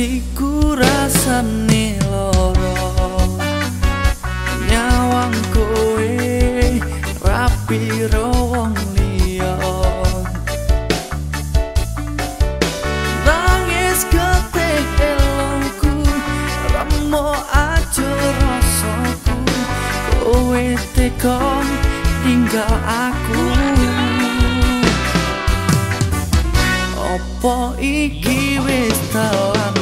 atiku rasane loro nyawang kowe rapi wong liya. Nangis ketek elongku remo aja rasaku. Kowe tekon tinggal aku. Opo iki wis talane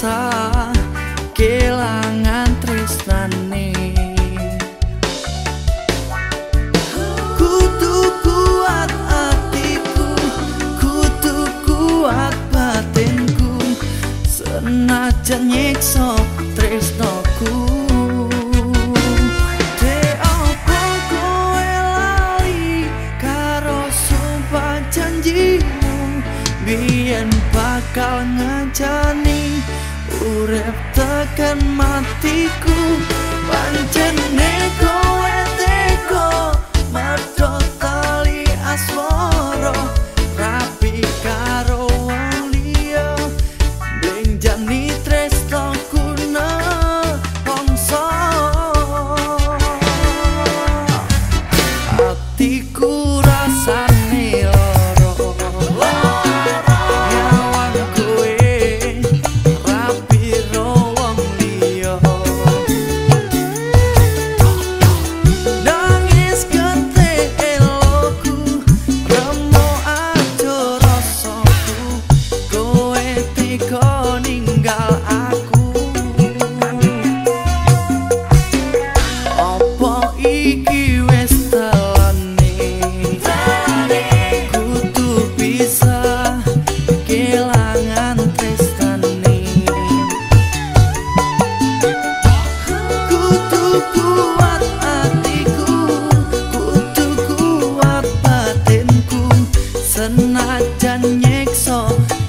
kudu bisa kelangan tresnane kudu kuat hatiku kudu kuat batinku senajan nyiksa tresnoku ngajani Urep tekan matiku. Pancen kowe teko Merdo tali asmoro Rapi karo wong liya. Blenjani tresno kuna Bongso Hatiku dan nyekso.